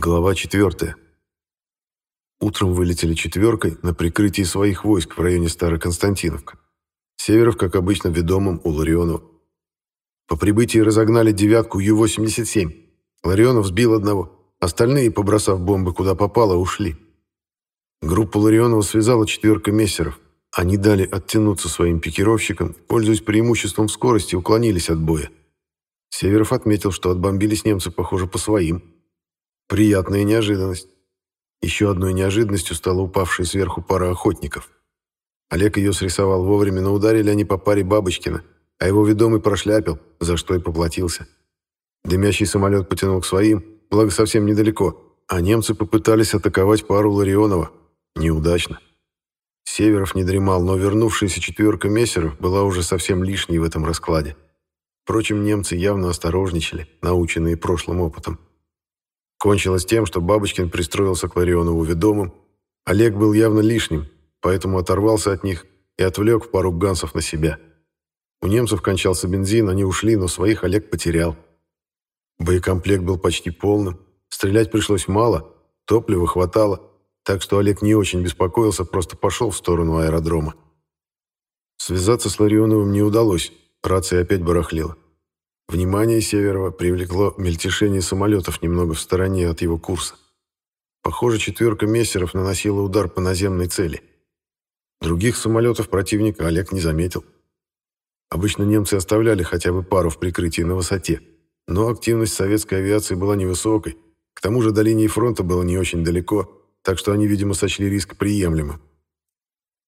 Глава 4. Утром вылетели четверкой на прикрытии своих войск в районе Староконстантиновка. Северов, как обычно, ведомым у Ларионова. По прибытии разогнали девятку Ю-87. Ларионов сбил одного. Остальные, побросав бомбы куда попало, ушли. Группу Ларионова связала четверка мессеров. Они дали оттянуться своим пикировщикам, пользуясь преимуществом скорости, уклонились от боя. Северов отметил, что отбомбились немцы, похоже, по своим. Приятная неожиданность. Еще одной неожиданностью стала упавшая сверху пара охотников. Олег ее срисовал вовремя, но ударили они по паре Бабочкина, а его ведомый прошляпил, за что и поплатился. Дымящий самолет потянул к своим, благо совсем недалеко, а немцы попытались атаковать пару Ларионова. Неудачно. Северов не дремал, но вернувшаяся четверка мессеров была уже совсем лишней в этом раскладе. Впрочем, немцы явно осторожничали, наученные прошлым опытом. Кончилось тем, что Бабочкин пристроился к Ларионову ведомым. Олег был явно лишним, поэтому оторвался от них и отвлек пару гансов на себя. У немцев кончался бензин, они ушли, но своих Олег потерял. Боекомплект был почти полным, стрелять пришлось мало, топлива хватало, так что Олег не очень беспокоился, просто пошел в сторону аэродрома. Связаться с Ларионовым не удалось, рация опять барахлела. Внимание Северова привлекло мельтешение самолетов немного в стороне от его курса. Похоже, четверка мессеров наносила удар по наземной цели. Других самолетов противника Олег не заметил. Обычно немцы оставляли хотя бы пару в прикрытии на высоте, но активность советской авиации была невысокой, к тому же до линии фронта было не очень далеко, так что они, видимо, сочли риск приемлемым.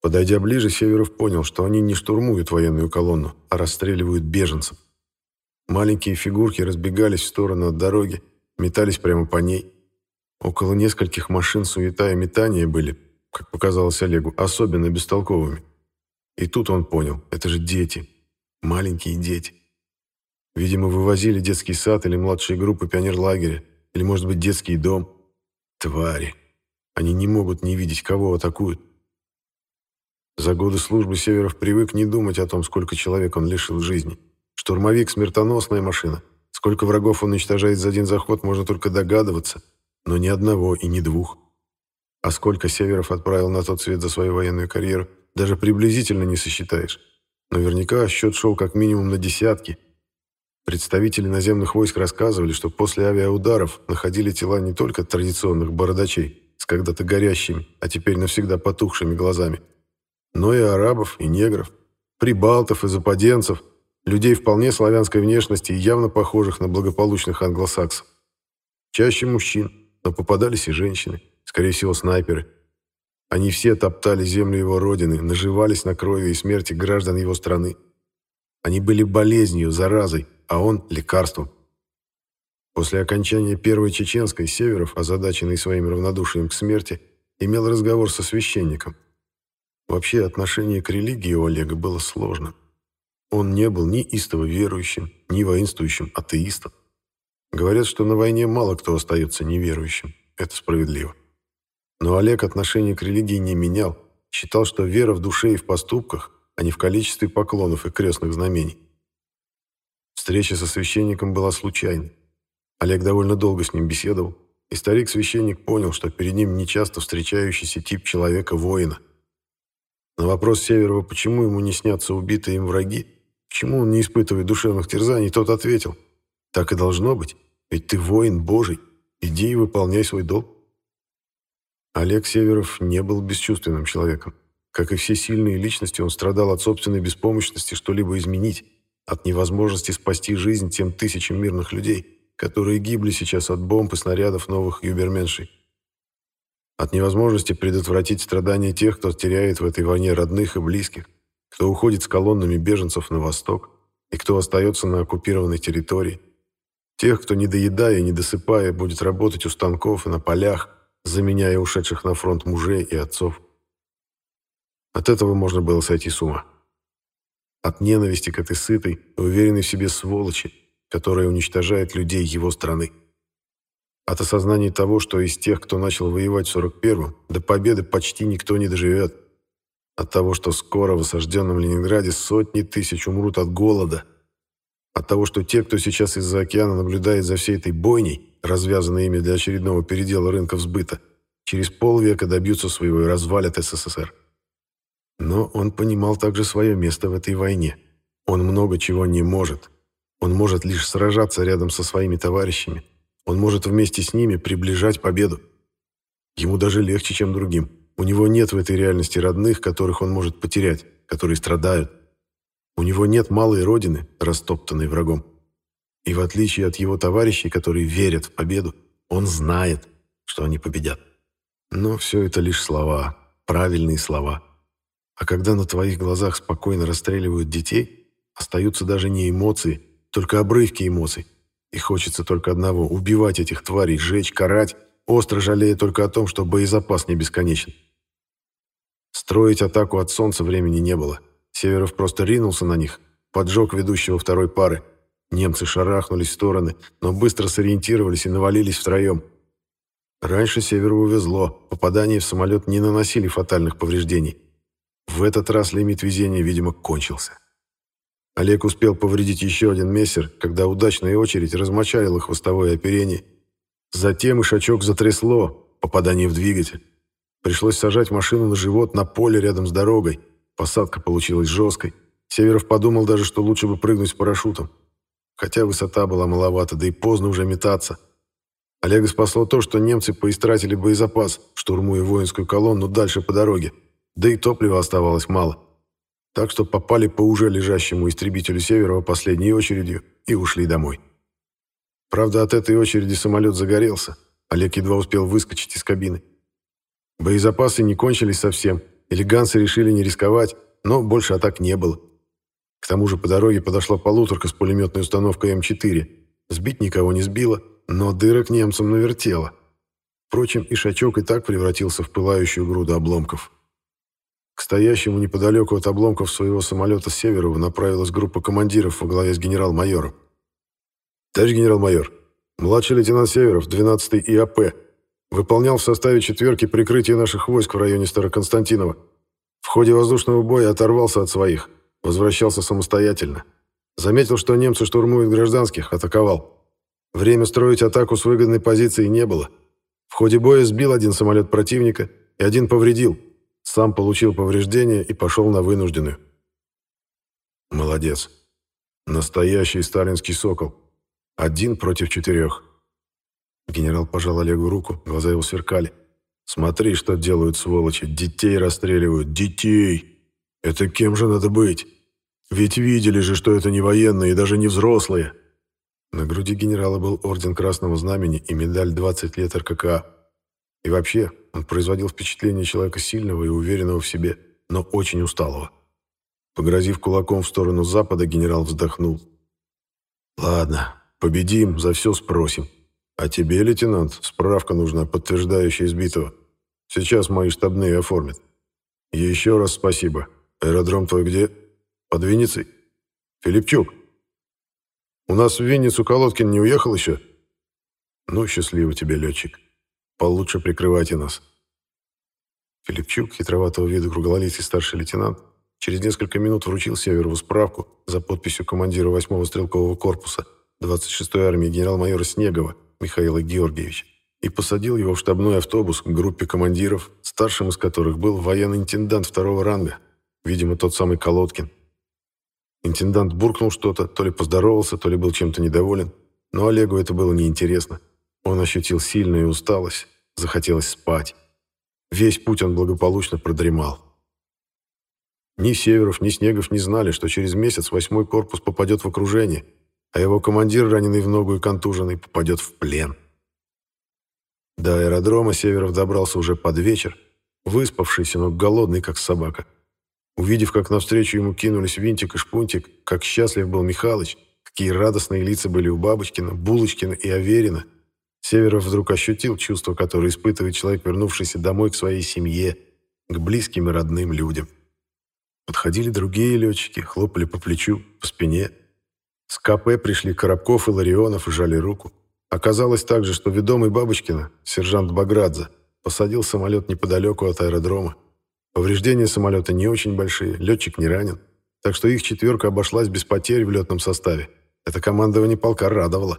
Подойдя ближе, Северов понял, что они не штурмуют военную колонну, а расстреливают беженцев. Маленькие фигурки разбегались в сторону от дороги, метались прямо по ней. Около нескольких машин суета и метания были, как показалось Олегу, особенно бестолковыми. И тут он понял, это же дети, маленькие дети. Видимо, вывозили детский сад или младшие группы пионерлагеря, или, может быть, детский дом. Твари. Они не могут не видеть, кого атакуют. За годы службы Северов привык не думать о том, сколько человек он лишил жизни. Штурмовик — смертоносная машина. Сколько врагов он уничтожает за один заход, можно только догадываться. Но ни одного и ни двух. А сколько Северов отправил на тот свет за свою военную карьеру, даже приблизительно не сосчитаешь. Наверняка счет шел как минимум на десятки. Представители наземных войск рассказывали, что после авиаударов находили тела не только традиционных бородачей с когда-то горящими, а теперь навсегда потухшими глазами, но и арабов, и негров, прибалтов и западенцев, людей вполне славянской внешности и явно похожих на благополучных англосаксов. Чаще мужчин, но попадались и женщины, скорее всего, снайперы. Они все топтали землю его родины, наживались на крови и смерти граждан его страны. Они были болезнью, заразой, а он – лекарством. После окончания Первой Чеченской Северов, озадаченный своим равнодушием к смерти, имел разговор со священником. Вообще, отношение к религии у Олега было сложным. Он не был ни истово верующим, ни воинствующим атеистом. Говорят, что на войне мало кто остается неверующим. Это справедливо. Но Олег отношение к религии не менял, считал, что вера в душе и в поступках, а не в количестве поклонов и крестных знамений. Встреча со священником была случайной. Олег довольно долго с ним беседовал, и старик-священник понял, что перед ним нечасто встречающийся тип человека-воина. На вопрос Северова, почему ему не снятся убитые им враги, Почему он не испытывает душевных терзаний, тот ответил. Так и должно быть, ведь ты воин Божий, иди и выполняй свой долг. Олег Северов не был бесчувственным человеком. Как и все сильные личности, он страдал от собственной беспомощности что-либо изменить, от невозможности спасти жизнь тем тысячам мирных людей, которые гибли сейчас от бомб и снарядов новых юберменшей. От невозможности предотвратить страдания тех, кто теряет в этой войне родных и близких кто уходит с колоннами беженцев на восток и кто остается на оккупированной территории. Тех, кто, не доедая и не досыпая, будет работать у станков и на полях, заменяя ушедших на фронт мужей и отцов. От этого можно было сойти с ума. От ненависти к этой сытой, уверенной в себе сволочи, которая уничтожает людей его страны. От осознания того, что из тех, кто начал воевать в 41-м, до победы почти никто не доживет – от того, что скоро в осажденном Ленинграде сотни тысяч умрут от голода. От того, что те, кто сейчас из-за океана наблюдает за всей этой бойней, развязанной ими для очередного передела рынков сбыта, через полвека добьются своего и развалят СССР. Но он понимал также свое место в этой войне. Он много чего не может. Он может лишь сражаться рядом со своими товарищами. Он может вместе с ними приближать победу. Ему даже легче, чем другим. У него нет в этой реальности родных, которых он может потерять, которые страдают. У него нет малой родины, растоптанной врагом. И в отличие от его товарищей, которые верят в победу, он знает, что они победят. Но все это лишь слова, правильные слова. А когда на твоих глазах спокойно расстреливают детей, остаются даже не эмоции, только обрывки эмоций. И хочется только одного – убивать этих тварей, жечь, карать, остро жалея только о том, что боезапас не бесконечен. Строить атаку от солнца времени не было – Северов просто ринулся на них, поджег ведущего второй пары. Немцы шарахнулись в стороны, но быстро сориентировались и навалились втроем. Раньше Северу увезло, попадания в самолет не наносили фатальных повреждений. В этот раз лимит везения, видимо, кончился. Олег успел повредить еще один мессер, когда удачная очередь размочалила хвостовое оперение. Затем ишачок затрясло, попадание в двигатель. Пришлось сажать машину на живот на поле рядом с дорогой, Посадка получилась жесткой. Северов подумал даже, что лучше бы прыгнуть с парашютом. Хотя высота была маловата, да и поздно уже метаться. Олега спасло то, что немцы поистратили боезапас, штурмуя воинскую колонну дальше по дороге. Да и топлива оставалось мало. Так что попали по уже лежащему истребителю Северова последней очередью и ушли домой. Правда, от этой очереди самолет загорелся. Олег едва успел выскочить из кабины. Боезапасы не кончились совсем, Элеганцы решили не рисковать, но больше атак не было. К тому же по дороге подошла полуторка с пулеметной установкой М4. Сбить никого не сбила, но дырок немцам навертела. Впрочем, Ишачок и так превратился в пылающую груду обломков. К стоящему неподалеку от обломков своего самолета Северова направилась группа командиров во главе с генерал-майором. «Товарищ генерал-майор, младший лейтенант Северов, 12-й ИАП, Выполнял в составе четверки прикрытие наших войск в районе Староконстантинова. В ходе воздушного боя оторвался от своих, возвращался самостоятельно. Заметил, что немцы штурмуют гражданских, атаковал. Время строить атаку с выгодной позиции не было. В ходе боя сбил один самолет противника и один повредил. Сам получил повреждения и пошел на вынужденную. Молодец. Настоящий сталинский сокол. Один против четырех. Генерал пожал Олегу руку, глаза его сверкали. «Смотри, что делают сволочи. Детей расстреливают. Детей! Это кем же надо быть? Ведь видели же, что это не военные даже не взрослые!» На груди генерала был орден Красного Знамени и медаль «20 лет РККА». И вообще, он производил впечатление человека сильного и уверенного в себе, но очень усталого. Погрозив кулаком в сторону запада, генерал вздохнул. «Ладно, победим, за все спросим». «А тебе, лейтенант, справка нужна, подтверждающая избитого. Сейчас мои штабные оформят. еще раз спасибо. Аэродром твой где? Под Винницей? Филипчук? У нас в Винницу Колодкин не уехал еще? Ну, счастливо тебе, летчик. Получше прикрывайте нас». Филипчук, хитроватого вида круглолицый старший лейтенант, через несколько минут вручил Северову справку за подписью командира 8-го стрелкового корпуса 26-й армии генерал-майора Снегова, Михаила Георгиевича и посадил его в штабной автобус к группе командиров, старшим из которых был военный интендант второго ранга, видимо, тот самый Колодкин. Интендант буркнул что-то, то ли поздоровался, то ли был чем-то недоволен, но Олегу это было неинтересно. Он ощутил сильную усталость, захотелось спать. Весь путь он благополучно продремал. Ни Северов, ни Снегов не знали, что через месяц восьмой корпус попадет в окружение – а его командир, раненый в ногу и контуженный, попадет в плен. До аэродрома Северов добрался уже под вечер, выспавшийся, но голодный, как собака. Увидев, как навстречу ему кинулись Винтик и Шпунтик, как счастлив был Михалыч, какие радостные лица были у Бабочкина, Булочкина и Аверина, Северов вдруг ощутил чувство, которое испытывает человек, вернувшийся домой к своей семье, к близким и родным людям. Подходили другие летчики, хлопали по плечу, по спине, с КП пришли Коробков и Ларионов и жали руку. Оказалось также, что ведомый Бабочкина, сержант Баградзе, посадил самолет неподалеку от аэродрома. Повреждения самолета не очень большие, летчик не ранен, так что их четверка обошлась без потерь в летном составе. это командование полка радовало.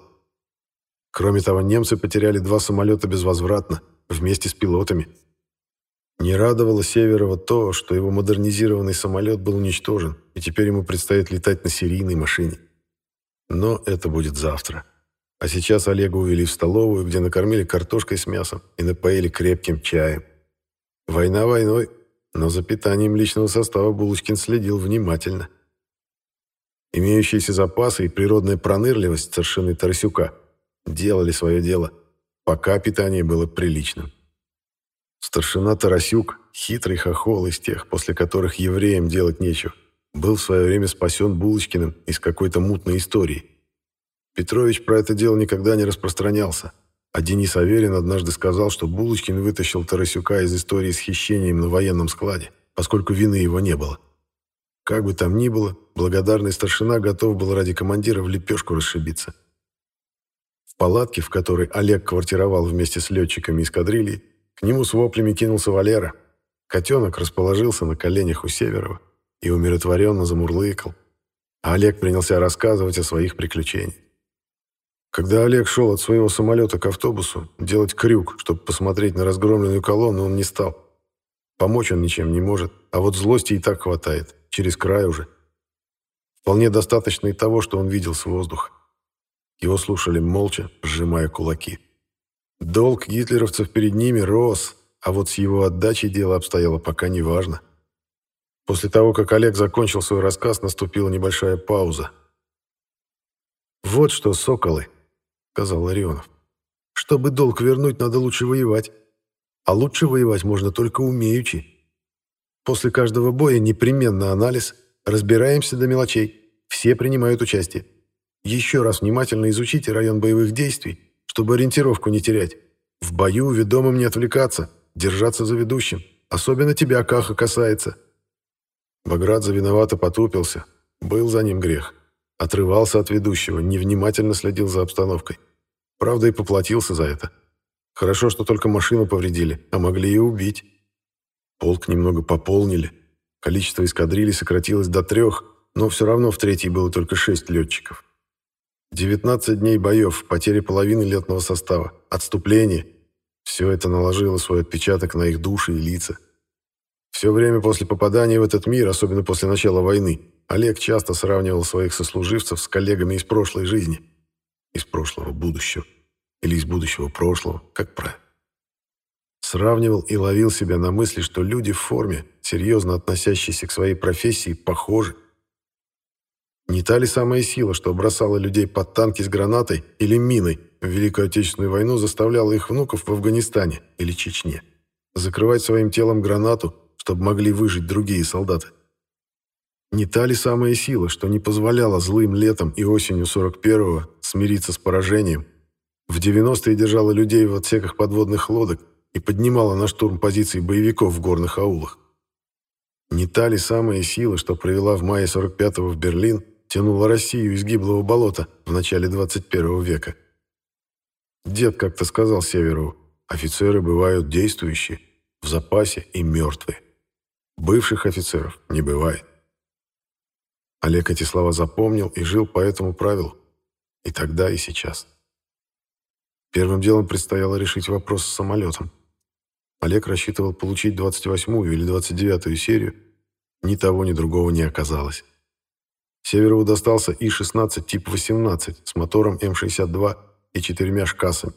Кроме того, немцы потеряли два самолета безвозвратно, вместе с пилотами. Не радовало Северова то, что его модернизированный самолет был уничтожен, и теперь ему предстоит летать на серийной машине. Но это будет завтра. А сейчас Олега увели в столовую, где накормили картошкой с мясом и напоили крепким чаем. Война войной, но за питанием личного состава Булочкин следил внимательно. Имеющиеся запасы и природная пронырливость старшины Тарасюка делали свое дело, пока питание было приличным. Старшина Тарасюк, хитрый хохол из тех, после которых евреям делать нечего, был в свое время спасен Булочкиным из какой-то мутной истории. Петрович про это дело никогда не распространялся, а Денис Аверин однажды сказал, что Булочкин вытащил Тарасюка из истории с хищением на военном складе, поскольку вины его не было. Как бы там ни было, благодарный старшина готов был ради командира в лепешку расшибиться. В палатке, в которой Олег квартировал вместе с летчиками эскадрильи, к нему с воплями кинулся Валера. Котенок расположился на коленях у Северова и умиротворенно замурлыкал. А Олег принялся рассказывать о своих приключениях. Когда Олег шел от своего самолета к автобусу, делать крюк, чтобы посмотреть на разгромленную колонну, он не стал. Помочь он ничем не может, а вот злости и так хватает, через край уже. Вполне достаточно и того, что он видел с воздуха. Его слушали молча, сжимая кулаки. Долг гитлеровцев перед ними рос, а вот с его отдачей дело обстояло пока неважно. После того, как Олег закончил свой рассказ, наступила небольшая пауза. «Вот что, соколы!» — сказал Ларионов. «Чтобы долг вернуть, надо лучше воевать. А лучше воевать можно только умеючи. После каждого боя непременно анализ, разбираемся до мелочей, все принимают участие. Еще раз внимательно изучите район боевых действий, чтобы ориентировку не терять. В бою ведомым не отвлекаться, держаться за ведущим. Особенно тебя, Каха, касается». Баграт завиновато потупился. Был за ним грех. Отрывался от ведущего, невнимательно следил за обстановкой. Правда, и поплатился за это. Хорошо, что только машину повредили, а могли и убить. Полк немного пополнили. Количество эскадрилей сократилось до трех, но все равно в третьей было только шесть летчиков. 19 дней боев, потери половины летного состава, отступление. Все это наложило свой отпечаток на их души и лица. Все время после попадания в этот мир, особенно после начала войны, Олег часто сравнивал своих сослуживцев с коллегами из прошлой жизни. Из прошлого будущего. Или из будущего прошлого, как правильно. Сравнивал и ловил себя на мысли, что люди в форме, серьезно относящиеся к своей профессии, похожи. Не та ли самая сила, что бросала людей под танки с гранатой или миной в Великую Отечественную войну, заставляла их внуков в Афганистане или Чечне закрывать своим телом гранату, чтобы могли выжить другие солдаты? Не та ли самая сила, что не позволяла злым летом и осенью 41-го смириться с поражением, в 90-е держала людей в отсеках подводных лодок и поднимала на штурм позиции боевиков в горных аулах? Не та ли самая сила, что провела в мае 45-го в Берлин, тянула Россию из гиблого болота в начале 21 века? Дед как-то сказал Северову, офицеры бывают действующие, в запасе и мертвые. Бывших офицеров не бывает. Олег эти слова запомнил и жил по этому правилу. И тогда, и сейчас. Первым делом предстояло решить вопрос с самолетом. Олег рассчитывал получить 28-ю или 29-ю серию. Ни того, ни другого не оказалось. Северову достался И-16 тип 18 с мотором М-62 и четырьмя шкасами.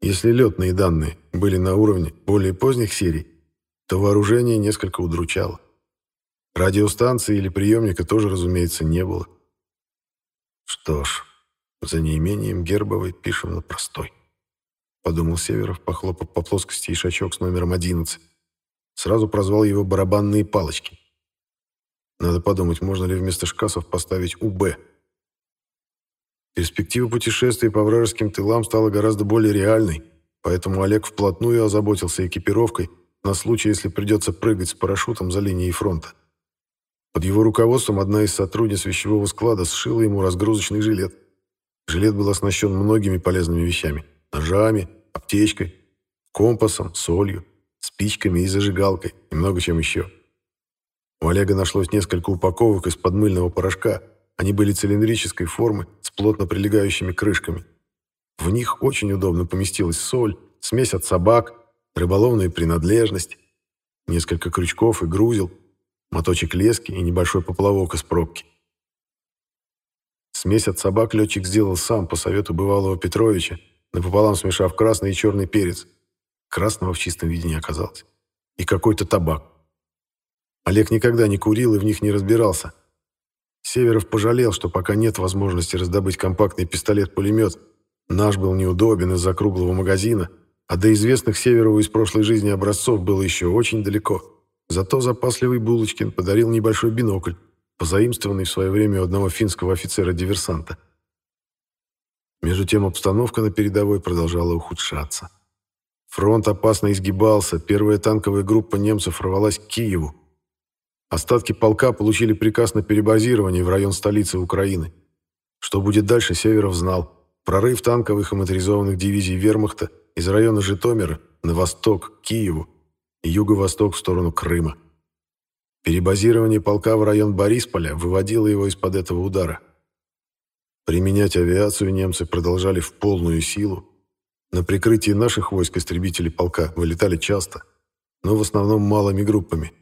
Если летные данные были на уровне более поздних серий, то вооружение несколько удручало. Радиостанции или приемника тоже, разумеется, не было. Что ж, за неимением гербовой пишем на простой. Подумал Северов, похлопав по плоскости ишачок с номером 11. Сразу прозвал его барабанные палочки. Надо подумать, можно ли вместо шкасов поставить УБ. Перспектива путешествия по вражеским тылам стала гораздо более реальной, поэтому Олег вплотную озаботился экипировкой на случай, если придется прыгать с парашютом за линией фронта. Под его руководством одна из сотрудниц вещевого склада сшила ему разгрузочный жилет. Жилет был оснащен многими полезными вещами. Ножами, аптечкой, компасом, солью, спичками и зажигалкой, и много чем еще. У Олега нашлось несколько упаковок из-под мыльного порошка, Они были цилиндрической формы с плотно прилегающими крышками. В них очень удобно поместилась соль, смесь от собак, рыболовная принадлежность, несколько крючков и грузил, моточек лески и небольшой поплавок из пробки. Смесь от собак летчик сделал сам по совету бывалого Петровича, напополам смешав красный и черный перец. Красного в чистом виде не оказалось. И какой-то табак. Олег никогда не курил и в них не разбирался. Северов пожалел, что пока нет возможности раздобыть компактный пистолет-пулемет, наш был неудобен из-за круглого магазина, а до известных Северову из прошлой жизни образцов было еще очень далеко. Зато запасливый Булочкин подарил небольшой бинокль, позаимствованный в свое время у одного финского офицера-диверсанта. Между тем обстановка на передовой продолжала ухудшаться. Фронт опасно изгибался, первая танковая группа немцев рвалась к Киеву. Остатки полка получили приказ на перебазирование в район столицы Украины. Что будет дальше, Северов знал. Прорыв танковых и моторизованных дивизий вермахта из района Житомира на восток, к Киеву, и юго-восток в сторону Крыма. Перебазирование полка в район Борисполя выводило его из-под этого удара. Применять авиацию немцы продолжали в полную силу. На прикрытии наших войск истребители полка вылетали часто, но в основном малыми группами,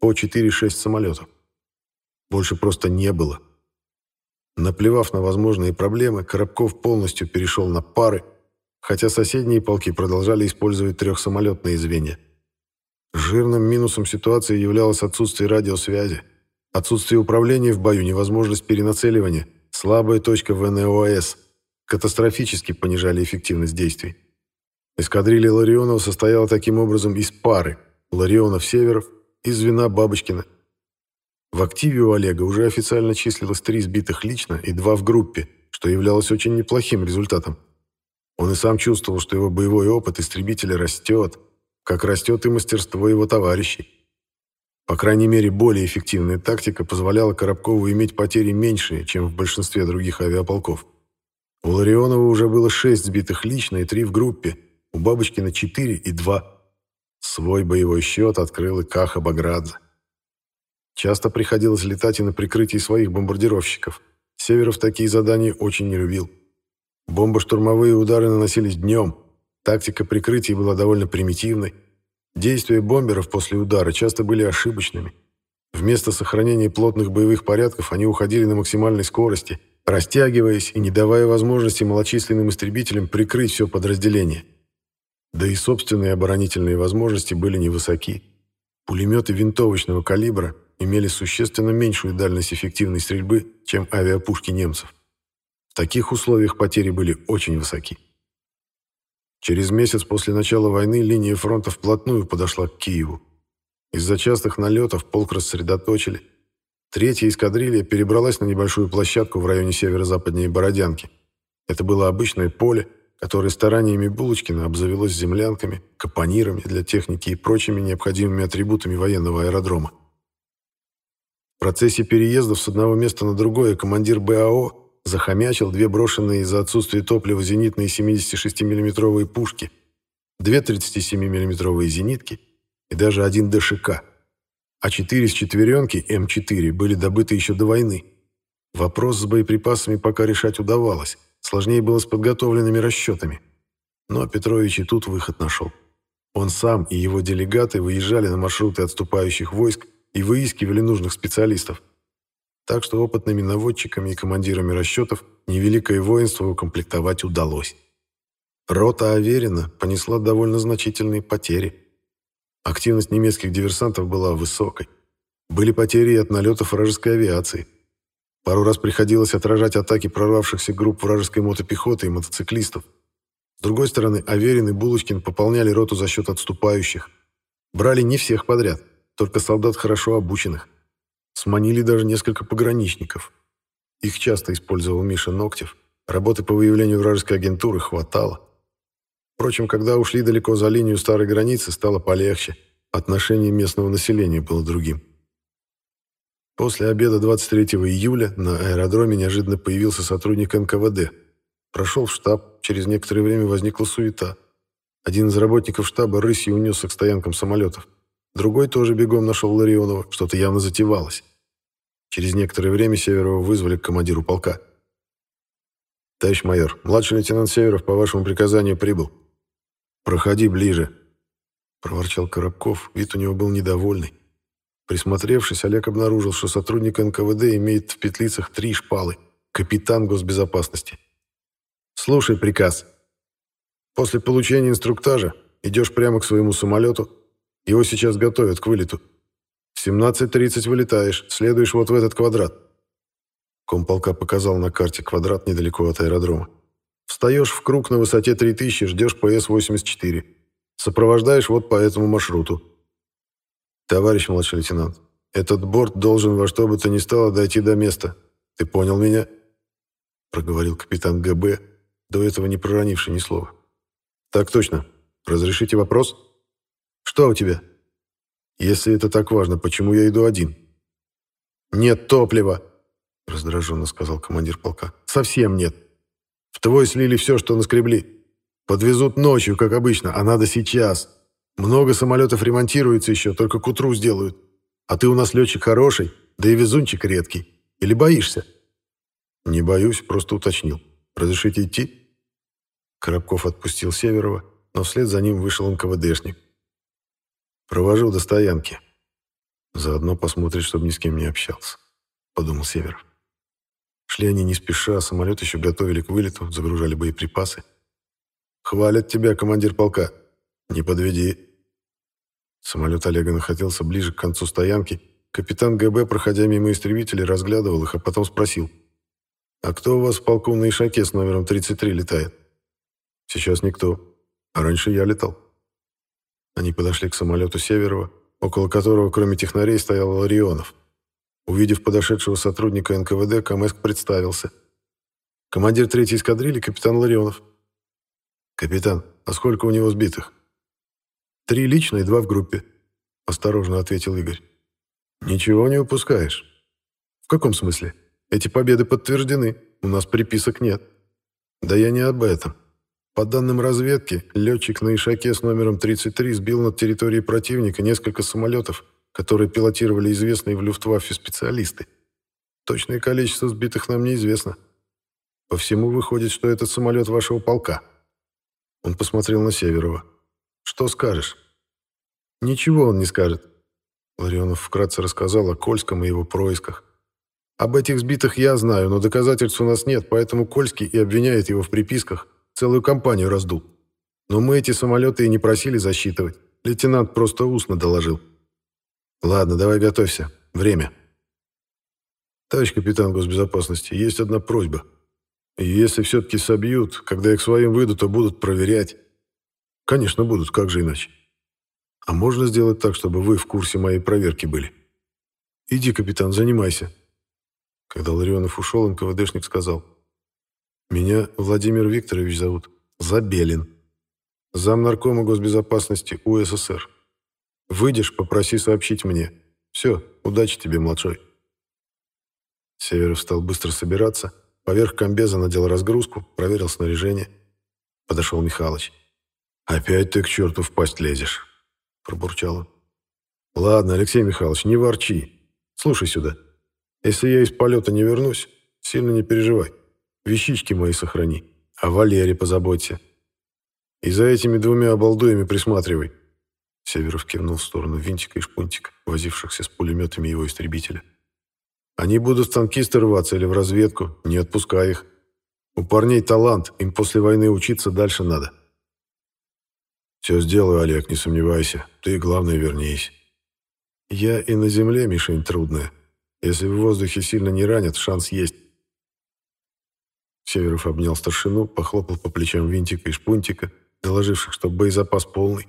по 4-6 самолетов. Больше просто не было. Наплевав на возможные проблемы, Коробков полностью перешел на пары, хотя соседние полки продолжали использовать трехсамолетные звенья. Жирным минусом ситуации являлось отсутствие радиосвязи, отсутствие управления в бою, невозможность перенацеливания, слабая точка в НОС катастрофически понижали эффективность действий. Эскадрилья Ларионова состояла таким образом из пары Ларионов-Северов и звена Бабочкина. В активе у Олега уже официально числилось три сбитых лично и два в группе, что являлось очень неплохим результатом. Он и сам чувствовал, что его боевой опыт истребителя растет, как растет и мастерство его товарищей. По крайней мере, более эффективная тактика позволяла Коробкову иметь потери меньшие, чем в большинстве других авиаполков. У Ларионова уже было шесть сбитых лично и три в группе, у Бабочкина четыре и два. Свой боевой счет открыл и Каха Баградзе. Часто приходилось летать и на прикрытии своих бомбардировщиков. Северов такие задания очень не любил. Бомбо-штурмовые удары наносились днем, Тактика прикрытия была довольно примитивной. Действия бомберов после удара часто были ошибочными. Вместо сохранения плотных боевых порядков они уходили на максимальной скорости, растягиваясь и не давая возможности малочисленным истребителям прикрыть все подразделение. Да и собственные оборонительные возможности были невысоки. Пулеметы винтовочного калибра имели существенно меньшую дальность эффективной стрельбы, чем авиапушки немцев. Таких условиях потери были очень высоки. Через месяц после начала войны линия фронта вплотную подошла к Киеву. Из-за частых налетов полк рассредоточили. Третья эскадрилья перебралась на небольшую площадку в районе северо-западней Бородянки. Это было обычное поле, которое стараниями Булочкина обзавелось землянками, капонирами для техники и прочими необходимыми атрибутами военного аэродрома. В процессе переездов с одного места на другое командир БАО захомячил две брошенные из-за отсутствия топлива зенитные 76 миллиметровые пушки, две 37 миллиметровые зенитки и даже один ДШК. А четыре с четверенки М4 были добыты еще до войны. Вопрос с боеприпасами пока решать удавалось, сложнее было с подготовленными расчетами. Но Петрович и тут выход нашел. Он сам и его делегаты выезжали на маршруты отступающих войск и выискивали нужных специалистов так что опытными наводчиками и командирами расчетов невеликое воинство укомплектовать удалось. Рота Аверина понесла довольно значительные потери. Активность немецких диверсантов была высокой. Были потери и от налетов вражеской авиации. Пару раз приходилось отражать атаки прорвавшихся групп вражеской мотопехоты и мотоциклистов. С другой стороны, Аверин и Булочкин пополняли роту за счет отступающих. Брали не всех подряд, только солдат хорошо обученных. Сманили даже несколько пограничников. Их часто использовал Миша Ногтев. Работы по выявлению вражеской агентуры хватало. Впрочем, когда ушли далеко за линию старой границы, стало полегче. Отношение местного населения было другим. После обеда 23 июля на аэродроме неожиданно появился сотрудник НКВД. Прошел в штаб, через некоторое время возникла суета. Один из работников штаба рысью унесся к стоянкам самолетов. Другой тоже бегом нашел Ларионова, что-то явно затевалось. Через некоторое время Северова вызвали к командиру полка. «Товарищ майор, младший лейтенант Северов по вашему приказанию прибыл. Проходи ближе», — проворчал Коробков. Вид у него был недовольный. Присмотревшись, Олег обнаружил, что сотрудник НКВД имеет в петлицах три шпалы. Капитан госбезопасности. «Слушай приказ. После получения инструктажа идешь прямо к своему самолету. Его сейчас готовят к вылету. В 17.30 вылетаешь, следуешь вот в этот квадрат. Комполка показал на карте квадрат недалеко от аэродрома. Встаешь в круг на высоте 3000, ждешь ПС-84. Сопровождаешь вот по этому маршруту. Товарищ младший лейтенант, этот борт должен во что бы то ни стало дойти до места. Ты понял меня? Проговорил капитан ГБ, до этого не проронивший ни слова. Так точно. Разрешите вопрос? Что у тебя? Если это так важно, почему я иду один? Нет топлива, раздраженно сказал командир полка. «Совсем нет. В твой слили все, что наскребли. Подвезут ночью, как обычно, а надо сейчас. Много самолетов ремонтируется еще, только к утру сделают. А ты у нас летчик хороший, да и везунчик редкий. Или боишься?» «Не боюсь, просто уточнил. Разрешите идти?» Коробков отпустил Северова, но вслед за ним вышел НКВДшник. «Провожу до стоянки. Заодно посмотрит, чтобы ни с кем не общался», — подумал Северов. Шли они не спеша, самолет еще готовили к вылету, загружали боеприпасы. «Хвалят тебя, командир полка. Не подведи». Самолет Олега находился ближе к концу стоянки. Капитан ГБ, проходя мимо истребителей, разглядывал их, а потом спросил. «А кто у вас в полку на с номером 33 летает?» «Сейчас никто. А раньше я летал». Они подошли к самолету Северова, около которого, кроме технарей, стоял Ларионов. Увидев подошедшего сотрудника НКВД, Камэск представился. «Командир третьей эскадрильи, капитан Ларионов». «Капитан, а сколько у него сбитых?» «Три лично и два в группе», — осторожно ответил Игорь. «Ничего не упускаешь». «В каком смысле? Эти победы подтверждены, у нас приписок нет». «Да я не об этом. По данным разведки, летчик на Ишаке с номером 33 сбил над территорией противника несколько самолетов, которые пилотировали известные в Люфтваффе специалисты. Точное количество сбитых нам неизвестно. По всему выходит, что этот самолет вашего полка. Он посмотрел на Северова. Что скажешь? Ничего он не скажет. Ларионов вкратце рассказал о Кольском и его происках. Об этих сбитых я знаю, но доказательств у нас нет, поэтому Кольский и обвиняет его в приписках, целую компанию раздул. Но мы эти самолеты и не просили засчитывать. Лейтенант просто устно доложил. Ладно, давай готовься. Время. Товарищ капитан госбезопасности, есть одна просьба. Если все-таки собьют, когда их своим выйду, то будут проверять. Конечно, будут, как же иначе. А можно сделать так, чтобы вы в курсе моей проверки были? Иди, капитан, занимайся. Когда Ларионов ушел, НКВДшник сказал. Меня Владимир Викторович зовут. Забелин. Зам наркома госбезопасности УССР. Выйдешь, попроси сообщить мне. Все, удачи тебе, младшой. Северов стал быстро собираться. Поверх комбеза надел разгрузку, проверил снаряжение. Подошел Михалыч. «Опять ты к черту в пасть лезешь», — пробурчал он. «Ладно, Алексей Михайлович, не ворчи. Слушай сюда. Если я из полета не вернусь, сильно не переживай. Вещички мои сохрани, а Валере позаботься. И за этими двумя обалдуями присматривай. Северов кивнул в сторону Винтика и Шпунтика, возившихся с пулеметами его истребителя. «Они будут в танкисты рваться или в разведку, не отпускай их. У парней талант, им после войны учиться дальше надо». «Все сделаю, Олег, не сомневайся. Ты, главное, вернись». «Я и на земле мишень трудная. Если в воздухе сильно не ранят, шанс есть». Северов обнял старшину, похлопал по плечам Винтика и Шпунтика, доложивших, что боезапас полный.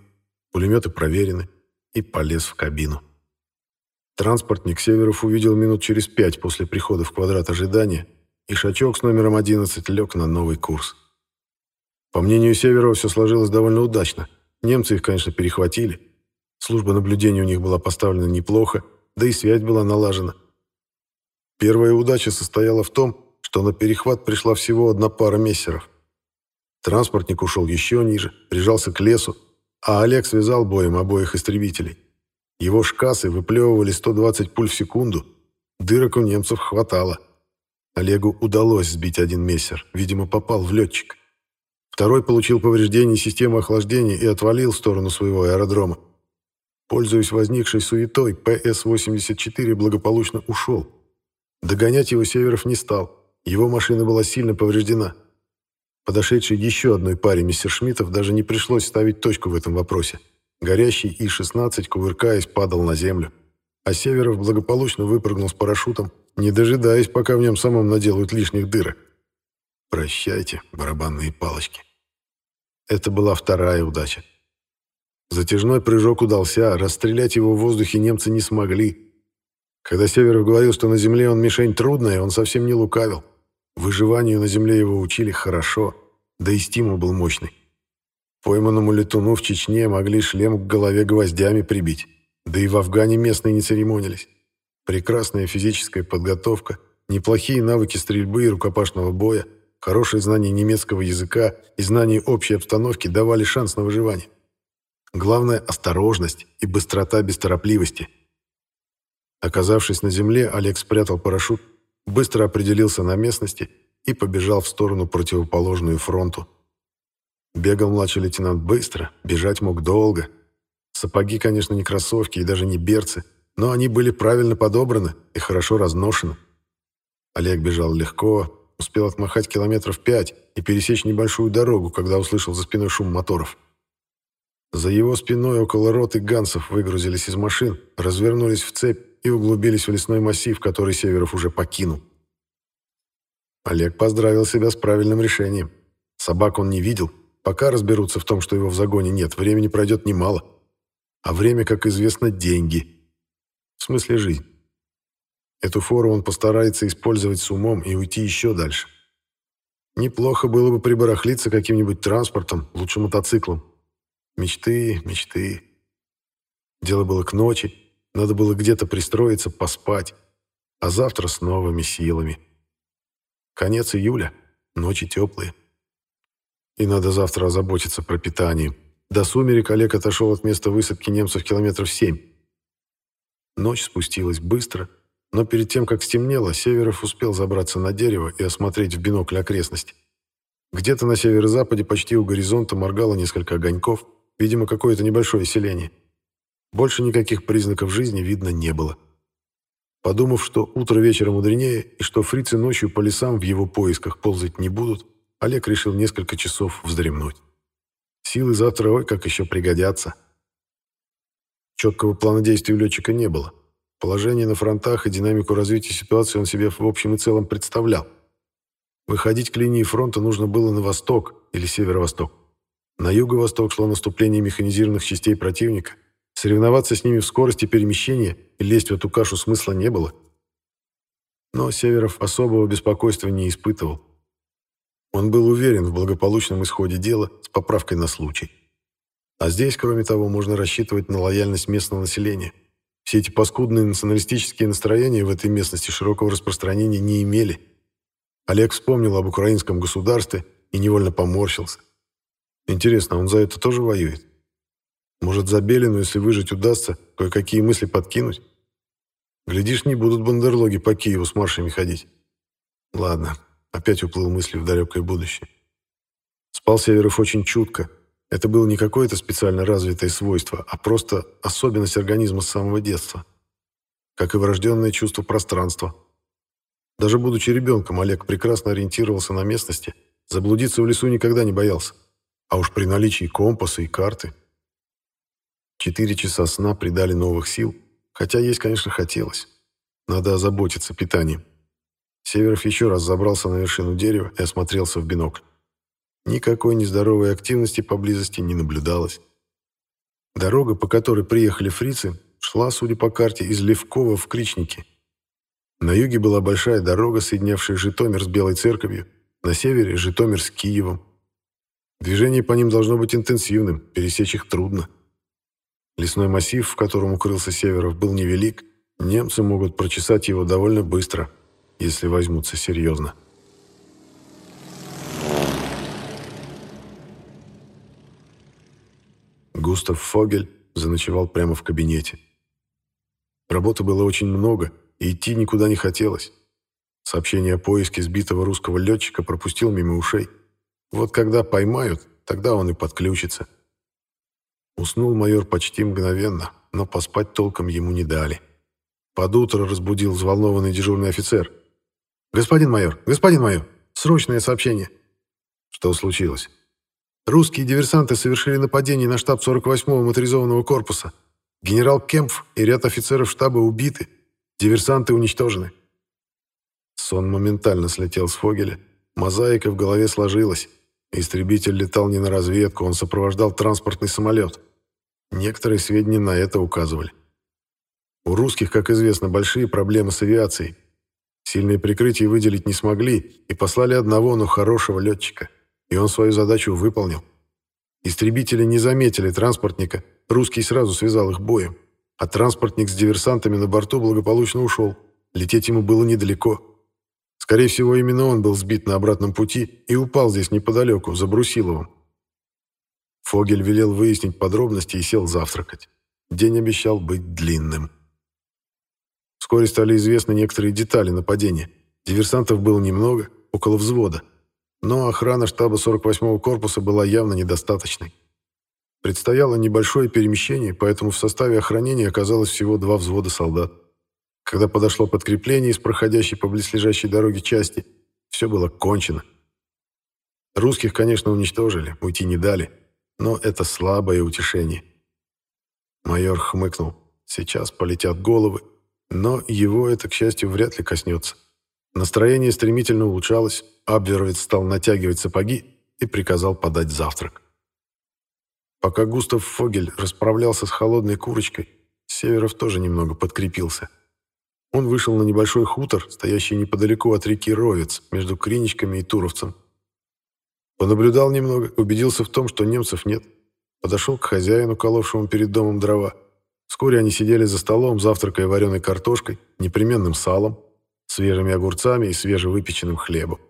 Пулеметы проверены. И полез в кабину. Транспортник Северов увидел минут через пять после прихода в квадрат ожидания, и Шачок с номером 11 лег на новый курс. По мнению Северова, все сложилось довольно удачно. Немцы их, конечно, перехватили. Служба наблюдения у них была поставлена неплохо, да и связь была налажена. Первая удача состояла в том, что на перехват пришла всего одна пара мессеров. Транспортник ушел еще ниже, прижался к лесу, а Олег связал боем обоих истребителей. Его шкасы выплевывали 120 пуль в секунду, Дырок у немцев хватало. Олегу удалось сбить один мессер, видимо, попал в летчик. Второй получил повреждение системы охлаждения и отвалил в сторону своего аэродрома. Пользуясь возникшей суетой, ПС-84 благополучно ушел. Догонять его Северов не стал. Его машина была сильно повреждена. Подошедшей еще одной паре мессершмиттов даже не пришлось ставить точку в этом вопросе. Горящий И-16, кувыркаясь, падал на землю. А Северов благополучно выпрыгнул с парашютом, не дожидаясь, пока в нем самом наделают лишних дырок. Прощайте, барабанные палочки. Это была вторая удача. Затяжной прыжок удался, расстрелять его в воздухе немцы не смогли. Когда Северов говорил, что на земле он мишень трудная, он совсем не лукавил. Выживанию на земле его учили хорошо, да и стимул был мощный. Пойманному летуну в Чечне могли шлем к голове гвоздями прибить, да и в Афгане местные не церемонились. Прекрасная физическая подготовка, неплохие навыки стрельбы и рукопашного боя, хорошее знание немецкого языка и знание общей обстановки давали шанс на выживание. Главное – осторожность и быстрота без торопливости. Оказавшись на земле, Олег спрятал парашют быстро определился на местности и побежал в сторону противоположную фронту. Бегал младший лейтенант быстро, бежать мог долго. Сапоги, конечно, не кроссовки и даже не берцы, но они были правильно подобраны и хорошо разношены. Олег бежал легко, успел отмахать километров пять и пересечь небольшую дорогу, когда услышал за спиной шум моторов. За его спиной около роты гансов выгрузились из машин, развернулись в цепь и углубились в лесной массив, который Северов уже покинул. Олег поздравил себя с правильным решением. Собак он не видел. Пока разберутся в том, что его в загоне нет, времени пройдет немало. А время, как известно, деньги. В смысле жизнь. Эту фору он постарается использовать с умом и уйти еще дальше. Неплохо было бы прибарахлиться каким-нибудь транспортом, лучше мотоциклом. Мечты, мечты. Дело было к ночи, надо было где-то пристроиться, поспать. А завтра с новыми силами. Конец июля, ночи теплые. И надо завтра озаботиться про питание. До сумерек Олег отошел от места высадки немцев километров семь. Ночь спустилась быстро, но перед тем, как стемнело, Северов успел забраться на дерево и осмотреть в бинокль окрестности. Где-то на северо-западе почти у горизонта моргало несколько огоньков, видимо, какое-то небольшое селение. Больше никаких признаков жизни видно не было. Подумав, что утро вечера мудренее и что фрицы ночью по лесам в его поисках ползать не будут, Олег решил несколько часов вздремнуть. Силы завтра ой как еще пригодятся. Четкого плана действий у летчика не было. Положение на фронтах и динамику развития ситуации он себе в общем и целом представлял. Выходить к линии фронта нужно было на восток или северо-восток. На юго-восток шло наступление механизированных частей противника – Соревноваться с ними в скорости перемещения и лезть в эту кашу смысла не было. Но Северов особого беспокойства не испытывал. Он был уверен в благополучном исходе дела с поправкой на случай. А здесь, кроме того, можно рассчитывать на лояльность местного населения. Все эти паскудные националистические настроения в этой местности широкого распространения не имели. Олег вспомнил об украинском государстве и невольно поморщился. Интересно, он за это тоже воюет? Может, за Белину, если выжить удастся, кое-какие мысли подкинуть? Глядишь, не будут бандерлоги по Киеву с маршами ходить. Ладно, опять уплыл мысли в далекое будущее. Спал Северов очень чутко. Это было не какое-то специально развитое свойство, а просто особенность организма с самого детства. Как и врожденное чувство пространства. Даже будучи ребенком, Олег прекрасно ориентировался на местности, заблудиться в лесу никогда не боялся. А уж при наличии компаса и карты – Четыре часа сна придали новых сил, хотя есть, конечно, хотелось. Надо озаботиться питанием. Северов еще раз забрался на вершину дерева и осмотрелся в бинокль. Никакой нездоровой активности поблизости не наблюдалось. Дорога, по которой приехали фрицы, шла, судя по карте, из Левкова в Кричники. На юге была большая дорога, соединявшая Житомир с Белой Церковью, на севере – Житомир с Киевом. Движение по ним должно быть интенсивным, пересечь их трудно. Лесной массив, в котором укрылся Северов, был невелик. Немцы могут прочесать его довольно быстро, если возьмутся серьезно. Густав Фогель заночевал прямо в кабинете. Работы было очень много, и идти никуда не хотелось. Сообщение о поиске сбитого русского летчика пропустил мимо ушей. Вот когда поймают, тогда он и подключится. Уснул майор почти мгновенно, но поспать толком ему не дали. Под утро разбудил взволнованный дежурный офицер. «Господин майор, господин майор, срочное сообщение!» Что случилось? Русские диверсанты совершили нападение на штаб 48-го моторизованного корпуса. Генерал Кемпф и ряд офицеров штаба убиты. Диверсанты уничтожены. Сон моментально слетел с Фогеля. Мозаика в голове сложилась. Истребитель летал не на разведку, он сопровождал транспортный самолет. Некоторые сведения на это указывали. У русских, как известно, большие проблемы с авиацией. Сильное прикрытие выделить не смогли и послали одного, но хорошего летчика. И он свою задачу выполнил. Истребители не заметили транспортника, русский сразу связал их боем. А транспортник с диверсантами на борту благополучно ушел. Лететь ему было недалеко. Скорее всего, именно он был сбит на обратном пути и упал здесь неподалеку, за Брусиловым. Фогель велел выяснить подробности и сел завтракать. День обещал быть длинным. Вскоре стали известны некоторые детали нападения. Диверсантов было немного, около взвода. Но охрана штаба 48-го корпуса была явно недостаточной. Предстояло небольшое перемещение, поэтому в составе охранения оказалось всего два взвода солдат. Когда подошло подкрепление из проходящей по близлежащей дороге части, все было кончено. Русских, конечно, уничтожили, уйти не дали, но это слабое утешение. Майор хмыкнул. Сейчас полетят головы, но его это, к счастью, вряд ли коснется. Настроение стремительно улучшалось, Абверовец стал натягивать сапоги и приказал подать завтрак. Пока Густав Фогель расправлялся с холодной курочкой, Северов тоже немного подкрепился. Он вышел на небольшой хутор, стоящий неподалеку от реки Ровец, между Криничками и Туровцем. Понаблюдал немного, убедился в том, что немцев нет. Подошел к хозяину, коловшему перед домом дрова. Вскоре они сидели за столом, завтракая вареной картошкой, непременным салом, свежими огурцами и свежевыпеченным хлебом.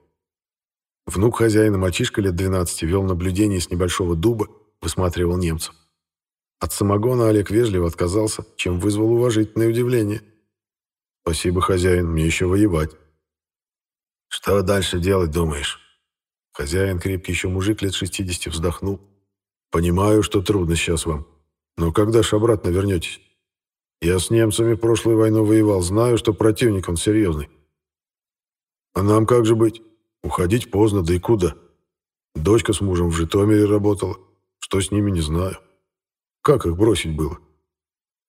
Внук хозяина, мальчишка лет 12, вел наблюдение с небольшого дуба, высматривал немцев. От самогона Олег вежливо отказался, чем вызвал уважительное удивление. «Спасибо, хозяин, мне еще воевать». «Что дальше делать, думаешь?» Хозяин, крепкий еще мужик лет 60, вздохнул. «Понимаю, что трудно сейчас вам. Но когда ж обратно вернетесь? Я с немцами прошлую войну воевал, знаю, что противник он серьезный. А нам как же быть? Уходить поздно, да и куда? Дочка с мужем в Житомире работала. Что с ними, не знаю. Как их бросить было?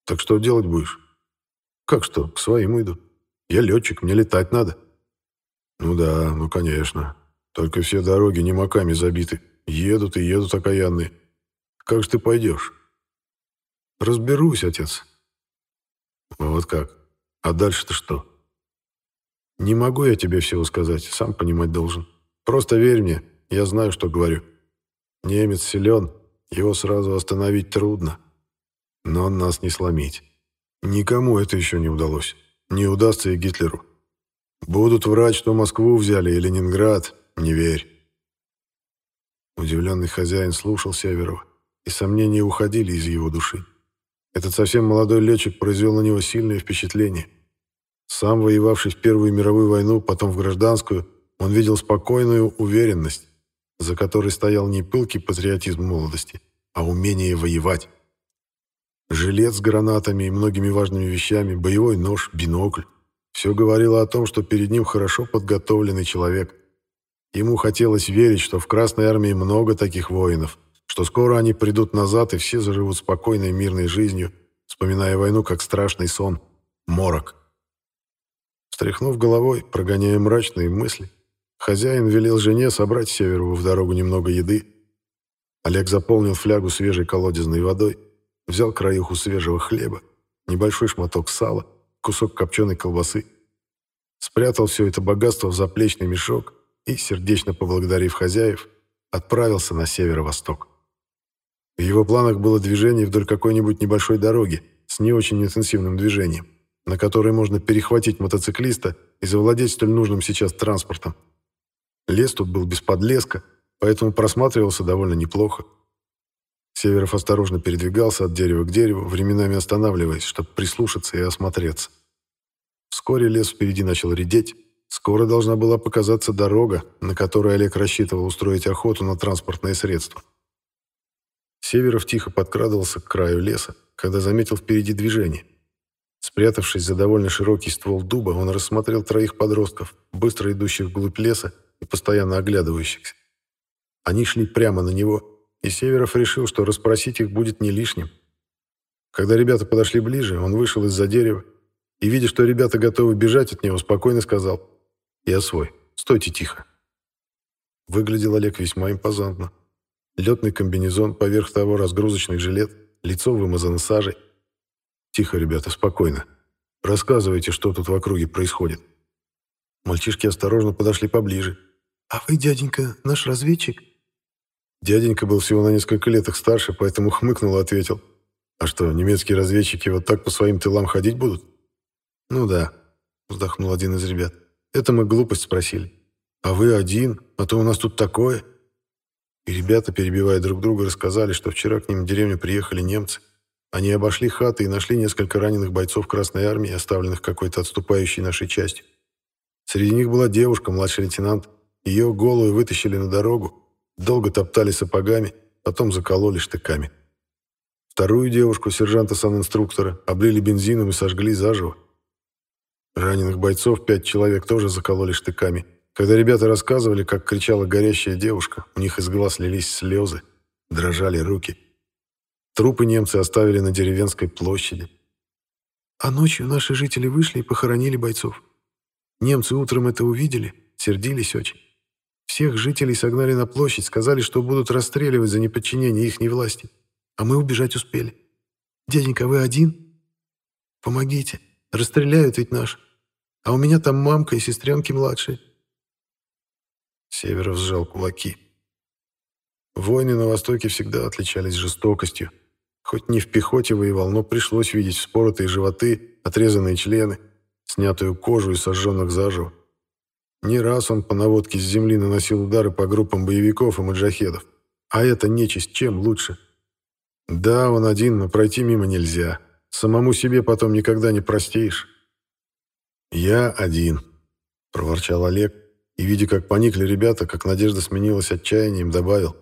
Так что делать будешь? Как что, к своим иду. Я летчик, мне летать надо. Ну да, ну конечно. Только все дороги немаками забиты. Едут и едут окаянные. Как же ты пойдешь? Разберусь, отец. Вот как. А дальше-то что? Не могу я тебе всего сказать, сам понимать должен. Просто верь мне, я знаю, что говорю. Немец силен, его сразу остановить трудно. Но он нас не сломить. Никому это еще не удалось. Не удастся и Гитлеру. Будут врать, что Москву взяли и Ленинград. Не верь. Удивленный хозяин слушал Северова, и сомнения уходили из его души. Этот совсем молодой летчик произвел на него сильное впечатление. Сам воевавший в Первую мировую войну, потом в гражданскую, он видел спокойную уверенность, за которой стоял не пылкий патриотизм молодости, а умение воевать. Жилет с гранатами и многими важными вещами, боевой нож, бинокль. Все говорило о том, что перед ним хорошо подготовленный человек. Ему хотелось верить, что в Красной Армии много таких воинов – что скоро они придут назад, и все заживут спокойной мирной жизнью, вспоминая войну как страшный сон, морок. Встряхнув головой, прогоняя мрачные мысли, хозяин велел жене собрать Северову в дорогу немного еды. Олег заполнил флягу свежей колодезной водой, взял краюху свежего хлеба, небольшой шматок сала, кусок копченой колбасы, спрятал все это богатство в заплечный мешок и, сердечно поблагодарив хозяев, отправился на северо-восток. В его планах было движение вдоль какой-нибудь небольшой дороги с не очень интенсивным движением, на которой можно перехватить мотоциклиста и завладеть столь нужным сейчас транспортом. Лес тут был без подлеска, поэтому просматривался довольно неплохо. Северов осторожно передвигался от дерева к дереву, временами останавливаясь, чтобы прислушаться и осмотреться. Вскоре лес впереди начал редеть. Скоро должна была показаться дорога, на которой Олег рассчитывал устроить охоту на транспортное средство. Северов тихо подкрадывался к краю леса, когда заметил впереди движение. Спрятавшись за довольно широкий ствол дуба, он рассмотрел троих подростков, быстро идущих вглубь леса и постоянно оглядывающихся. Они шли прямо на него, и Северов решил, что расспросить их будет не лишним. Когда ребята подошли ближе, он вышел из-за дерева и, видя, что ребята готовы бежать от него, спокойно сказал «Я свой, стойте тихо». Выглядел Олег весьма импозантно. Летный комбинезон, поверх того разгрузочный жилет, лицо вымазано сажей. «Тихо, ребята, спокойно. Рассказывайте, что тут в округе происходит». Мальчишки осторожно подошли поближе. «А вы, дяденька, наш разведчик?» Дяденька был всего на несколько лет их старше, поэтому хмыкнул и ответил. «А что, немецкие разведчики вот так по своим тылам ходить будут?» «Ну да», — вздохнул один из ребят. «Это мы глупость спросили. А вы один, а то у нас тут такое». И ребята, перебивая друг друга, рассказали, что вчера к ним в деревню приехали немцы. Они обошли хаты и нашли несколько раненых бойцов Красной Армии, оставленных какой-то отступающей нашей частью. Среди них была девушка, младший лейтенант. Ее голую вытащили на дорогу, долго топтали сапогами, потом закололи штыками. Вторую девушку, сержанта-санинструктора, облили бензином и сожгли заживо. Раненых бойцов пять человек тоже закололи штыками – когда ребята рассказывали, как кричала горящая девушка, у них из глаз лились слезы, дрожали руки. Трупы немцы оставили на деревенской площади. А ночью наши жители вышли и похоронили бойцов. Немцы утром это увидели, сердились очень. Всех жителей согнали на площадь, сказали, что будут расстреливать за неподчинение ихней власти. А мы убежать успели. Дяденька, вы один? Помогите. Расстреляют ведь наш. А у меня там мамка и сестренки младшие. Северов сжал кулаки. Войны на Востоке всегда отличались жестокостью. Хоть не в пехоте воевал, но пришлось видеть вспоротые животы, отрезанные члены, снятую кожу и сожженных заживо. Не раз он по наводке с земли наносил удары по группам боевиков и маджахедов. А это нечисть чем лучше? Да, он один, но пройти мимо нельзя. Самому себе потом никогда не простишь. «Я один», — проворчал Олег, и, видя, как поникли ребята, как надежда сменилась отчаянием, добавил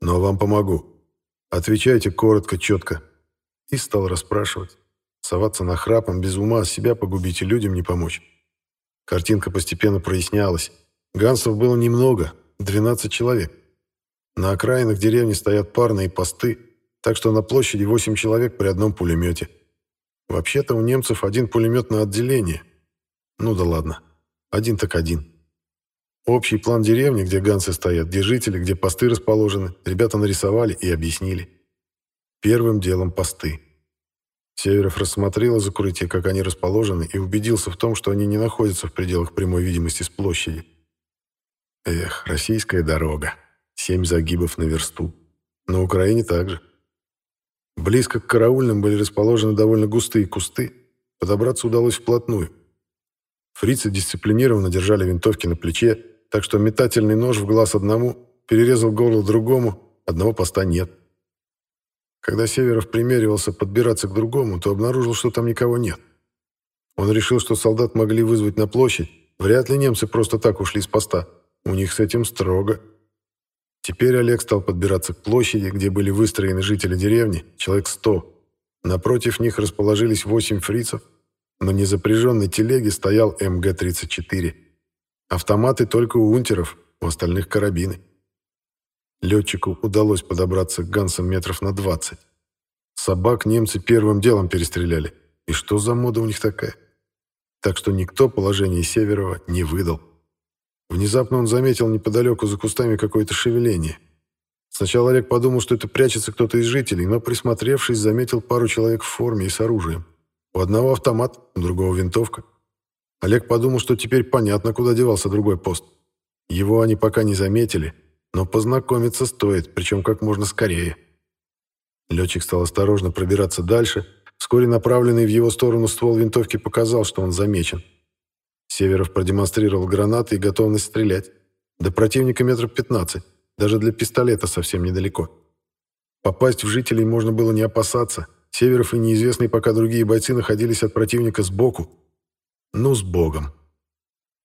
«Но вам помогу. Отвечайте коротко, четко». И стал расспрашивать. Соваться на храпом, без ума себя погубить и людям не помочь. Картинка постепенно прояснялась. Гансов было немного, 12 человек. На окраинах деревни стоят парные посты, так что на площади 8 человек при одном пулемете. Вообще-то у немцев один пулемет на отделение. Ну да ладно, один так один. Общий план деревни, где ганцы стоят, где жители, где посты расположены, ребята нарисовали и объяснили. Первым делом посты. Северов рассмотрел из укрытия, как они расположены, и убедился в том, что они не находятся в пределах прямой видимости с площади. Эх, российская дорога. Семь загибов на версту. На Украине также. Близко к караульным были расположены довольно густые кусты. Подобраться удалось вплотную. Фрицы дисциплинированно держали винтовки на плече, так что метательный нож в глаз одному перерезал горло другому, одного поста нет. Когда Северов примеривался подбираться к другому, то обнаружил, что там никого нет. Он решил, что солдат могли вызвать на площадь. Вряд ли немцы просто так ушли с поста. У них с этим строго. Теперь Олег стал подбираться к площади, где были выстроены жители деревни, человек сто. Напротив них расположились восемь фрицев. На незапряженной телеге стоял МГ-34. Автоматы только у унтеров, у остальных карабины. Летчику удалось подобраться к гансам метров на 20. Собак немцы первым делом перестреляли. И что за мода у них такая? Так что никто положение Северова не выдал. Внезапно он заметил неподалеку за кустами какое-то шевеление. Сначала Олег подумал, что это прячется кто-то из жителей, но, присмотревшись, заметил пару человек в форме и с оружием. У одного автомат, у другого винтовка. Олег подумал, что теперь понятно, куда девался другой пост. Его они пока не заметили, но познакомиться стоит, причем как можно скорее. Летчик стал осторожно пробираться дальше. Вскоре направленный в его сторону ствол винтовки показал, что он замечен. Северов продемонстрировал гранаты и готовность стрелять. До противника метров 15, даже для пистолета совсем недалеко. Попасть в жителей можно было не опасаться. Северов и неизвестные пока другие бойцы находились от противника сбоку, Ну, с богом.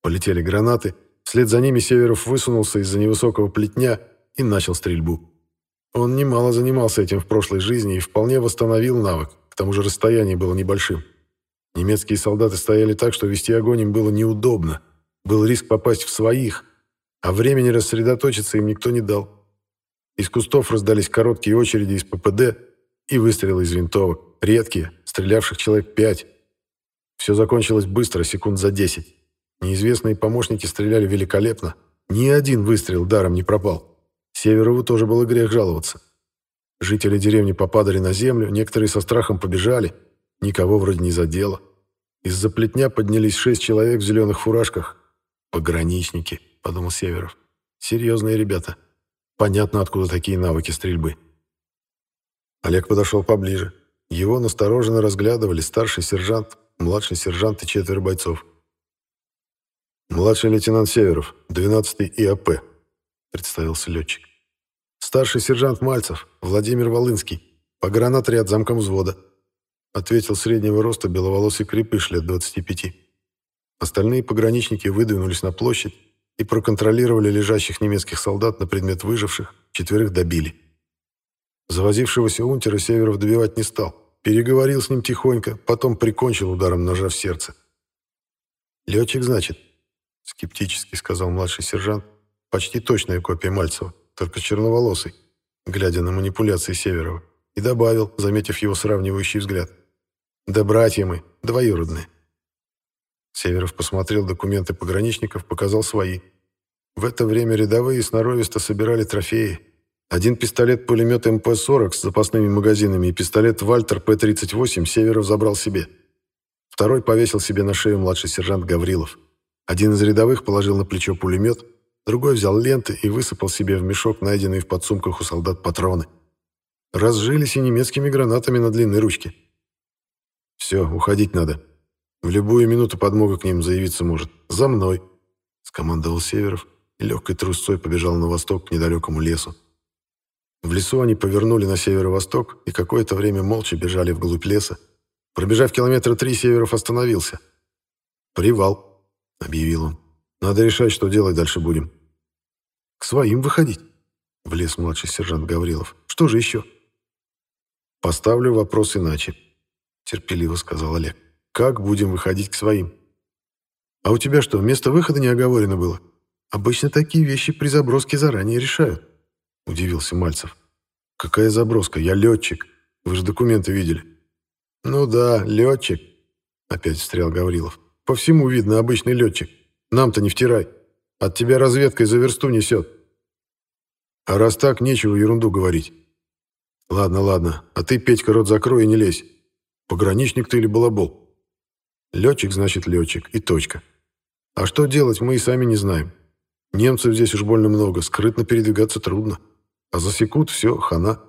Полетели гранаты, вслед за ними Северов высунулся из-за невысокого плетня и начал стрельбу. Он немало занимался этим в прошлой жизни и вполне восстановил навык, к тому же расстояние было небольшим. Немецкие солдаты стояли так, что вести огонь им было неудобно. Был риск попасть в своих, а времени рассредоточиться им никто не дал. Из кустов раздались короткие очереди из ППД и выстрелы из винтовок, редкие, стрелявших человек пять. Все закончилось быстро, секунд за десять. Неизвестные помощники стреляли великолепно. Ни один выстрел даром не пропал. Северову тоже было грех жаловаться. Жители деревни попадали на землю, некоторые со страхом побежали, никого вроде не задело. Из-за плетня поднялись шесть человек в зеленых фуражках. «Пограничники», — подумал Северов. «Серьезные ребята. Понятно, откуда такие навыки стрельбы». Олег подошел поближе. Его настороженно разглядывали старший сержант, младший сержант и четверо бойцов. «Младший лейтенант Северов, 12-й ИАП», — представился летчик. «Старший сержант Мальцев, Владимир Волынский, погранотряд замком взвода», — ответил среднего роста беловолосый крепыш лет 25. Остальные пограничники выдвинулись на площадь и проконтролировали лежащих немецких солдат на предмет выживших, четверых добили. Завозившегося унтера Северов добивать не стал. Переговорил с ним тихонько, потом прикончил ударом ножа в сердце. «Летчик, значит?» — скептически сказал младший сержант. «Почти точная копия Мальцева, только черноволосый», глядя на манипуляции Северова, и добавил, заметив его сравнивающий взгляд. «Да братья мы, двоюродные». Северов посмотрел документы пограничников, показал свои. В это время рядовые сноровисто собирали трофеи. Один пистолет-пулемет МП-40 с запасными магазинами и пистолет Вальтер П-38 Северов забрал себе. Второй повесил себе на шею младший сержант Гаврилов. Один из рядовых положил на плечо пулемет, другой взял ленты и высыпал себе в мешок найденные в подсумках у солдат патроны. Разжились и немецкими гранатами на длинной ручке. «Все, уходить надо. В любую минуту подмога к ним заявиться может. За мной!» — скомандовал Северов и легкой трусцой побежал на восток к недалекому лесу. В лесу они повернули на северо-восток и какое-то время молча бежали вглубь леса. Пробежав километра три, Северов остановился. «Привал», — объявил он. «Надо решать, что делать дальше будем». «К своим выходить», — влез младший сержант Гаврилов. «Что же еще?» «Поставлю вопрос иначе», — терпеливо сказал Олег. «Как будем выходить к своим?» «А у тебя что, место выхода не оговорено было? Обычно такие вещи при заброске заранее решают» удивился Мальцев. «Какая заброска? Я летчик. Вы же документы видели». «Ну да, летчик», — опять встрял Гаврилов. «По всему видно, обычный летчик. Нам-то не втирай. От тебя разведкой за версту несет». «А раз так, нечего ерунду говорить». «Ладно, ладно. А ты, Петька, рот закрой и не лезь. Пограничник ты или балабол?» «Летчик значит летчик. И точка. А что делать, мы и сами не знаем. Немцев здесь уж больно много, скрытно передвигаться трудно. А засекут, все, хана.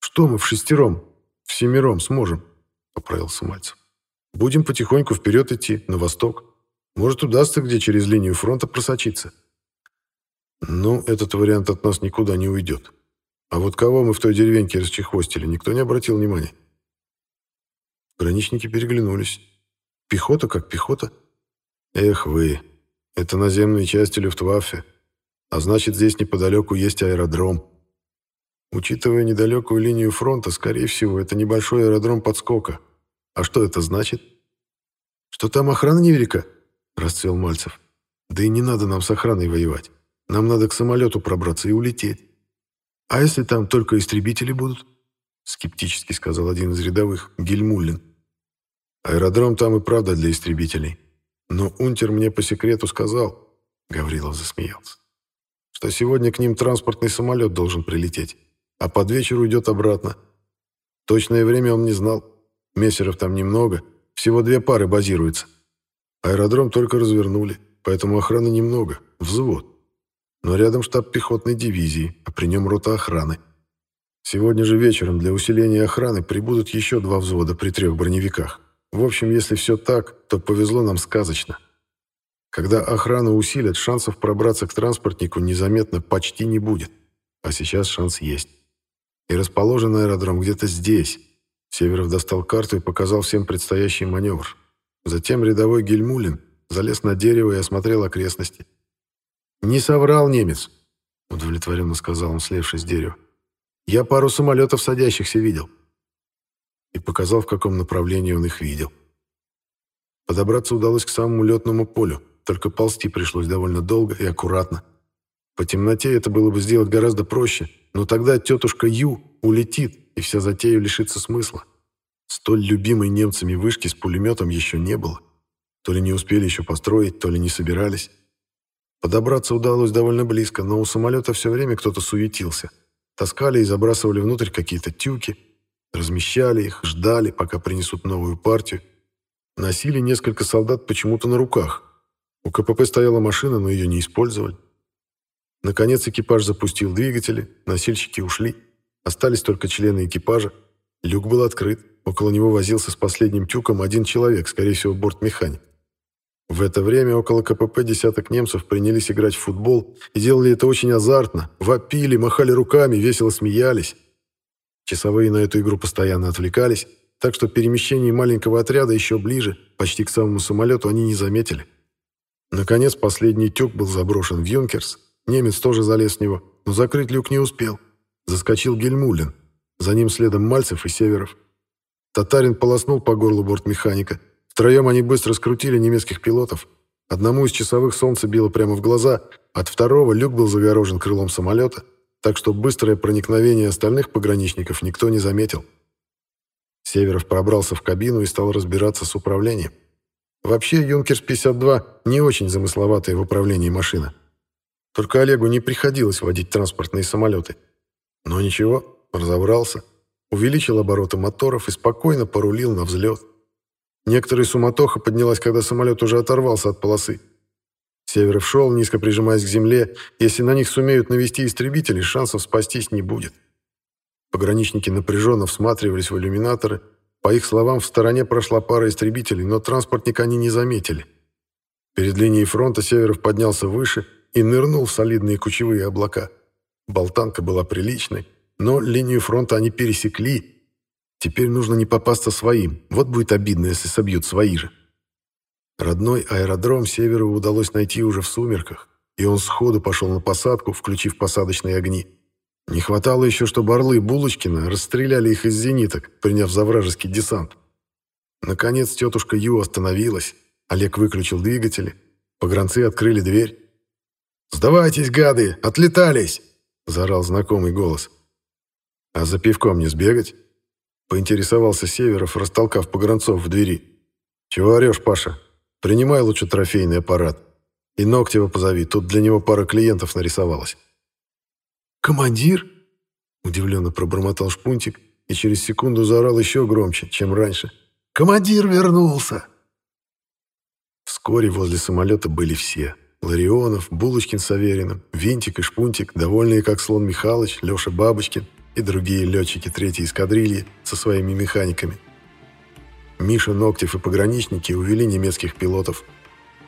Что мы в шестером, в семером сможем, поправился Мальцев. Будем потихоньку вперед идти, на восток. Может, удастся где через линию фронта просочиться. Ну, этот вариант от нас никуда не уйдет. А вот кого мы в той деревеньке расчехвостили, никто не обратил внимания. Граничники переглянулись. Пехота как пехота. Эх вы, это наземные части Люфтваффе. А значит, здесь неподалеку есть аэродром. Учитывая недалекую линию фронта, скорее всего, это небольшой аэродром подскока. А что это значит? Что там охрана невелика? Расцвел Мальцев. Да и не надо нам с охраной воевать. Нам надо к самолету пробраться и улететь. А если там только истребители будут? Скептически сказал один из рядовых, Гельмуллин. Аэродром там и правда для истребителей. Но Унтер мне по секрету сказал, Гаврилов засмеялся, что сегодня к ним транспортный самолет должен прилететь а под вечер уйдет обратно. Точное время он не знал. Мессеров там немного, всего две пары базируются. Аэродром только развернули, поэтому охраны немного, взвод. Но рядом штаб пехотной дивизии, а при нем рота охраны. Сегодня же вечером для усиления охраны прибудут еще два взвода при трех броневиках. В общем, если все так, то повезло нам сказочно. Когда охрану усилят, шансов пробраться к транспортнику незаметно почти не будет. А сейчас шанс есть. И расположен аэродром где-то здесь. Северов достал карту и показал всем предстоящий маневр. Затем рядовой Гельмулин залез на дерево и осмотрел окрестности. «Не соврал немец», — удовлетворенно сказал он, слезший с дерева. «Я пару самолетов садящихся видел». И показал, в каком направлении он их видел. Подобраться удалось к самому летному полю, только ползти пришлось довольно долго и аккуратно. По темноте это было бы сделать гораздо проще, но тогда тетушка Ю улетит, и вся затея лишится смысла. Столь любимой немцами вышки с пулеметом еще не было. То ли не успели еще построить, то ли не собирались. Подобраться удалось довольно близко, но у самолета все время кто-то суетился. Таскали и забрасывали внутрь какие-то тюки, размещали их, ждали, пока принесут новую партию. Носили несколько солдат почему-то на руках. У КПП стояла машина, но ее не использовали. Наконец экипаж запустил двигатели, носильщики ушли. Остались только члены экипажа. Люк был открыт. Около него возился с последним тюком один человек, скорее всего, бортмеханик. В это время около КПП десяток немцев принялись играть в футбол и делали это очень азартно. Вопили, махали руками, весело смеялись. Часовые на эту игру постоянно отвлекались, так что перемещение маленького отряда еще ближе, почти к самому самолету, они не заметили. Наконец, последний тюк был заброшен в Юнкерс. Немец тоже залез в него, но закрыть люк не успел. Заскочил Гельмулин. За ним следом Мальцев и Северов. Татарин полоснул по горлу бортмеханика. Втроем они быстро скрутили немецких пилотов. Одному из часовых солнце било прямо в глаза, от второго люк был загорожен крылом самолета, так что быстрое проникновение остальных пограничников никто не заметил. Северов пробрался в кабину и стал разбираться с управлением. Вообще, «Юнкерс-52» не очень замысловатая в управлении машина. Только Олегу не приходилось водить транспортные самолеты. Но ничего, разобрался, увеличил обороты моторов и спокойно порулил на взлет. Некоторая суматоха поднялась, когда самолет уже оторвался от полосы. Северов шел, низко прижимаясь к земле. Если на них сумеют навести истребители, шансов спастись не будет. Пограничники напряженно всматривались в иллюминаторы. По их словам, в стороне прошла пара истребителей, но транспортника они не заметили. Перед линией фронта Северов поднялся выше и нырнул в солидные кучевые облака. Болтанка была приличной, но линию фронта они пересекли, Теперь нужно не попасться своим. Вот будет обидно, если собьют свои же. Родной аэродром Северу удалось найти уже в сумерках, и он сходу пошел на посадку, включив посадочные огни. Не хватало еще, чтобы орлы Булочкина расстреляли их из зениток, приняв за вражеский десант. Наконец тетушка Ю остановилась, Олег выключил двигатели, погранцы открыли дверь. «Сдавайтесь, гады! Отлетались!» – заорал знакомый голос. «А за пивком не сбегать?» Поинтересовался Северов, растолкав погранцов в двери. «Чего орешь, Паша? Принимай лучше трофейный аппарат. И Ногтева позови, тут для него пара клиентов нарисовалась». «Командир?» Удивленно пробормотал Шпунтик и через секунду заорал еще громче, чем раньше. «Командир вернулся!» Вскоре возле самолета были все. Ларионов, Булочкин с Авериным, Винтик и Шпунтик, довольные как слон Михалыч, Леша Бабочкин – и другие летчики третьей эскадрильи со своими механиками. Миша, Ногтев и пограничники увели немецких пилотов.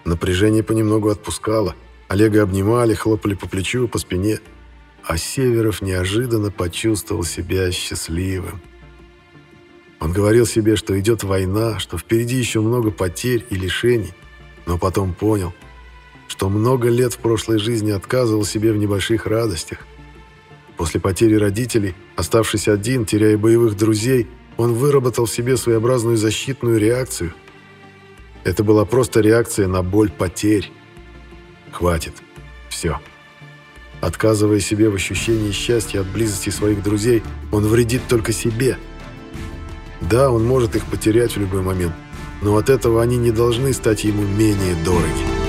Напряжение понемногу отпускало. Олега обнимали, хлопали по плечу, по спине. А Северов неожиданно почувствовал себя счастливым. Он говорил себе, что идет война, что впереди еще много потерь и лишений, но потом понял, что много лет в прошлой жизни отказывал себе в небольших радостях. После потери родителей, оставшись один, теряя боевых друзей, он выработал в себе своеобразную защитную реакцию. Это была просто реакция на боль потерь. Хватит. Все. Отказывая себе в ощущении счастья от близости своих друзей, он вредит только себе. Да, он может их потерять в любой момент, но от этого они не должны стать ему менее дороги.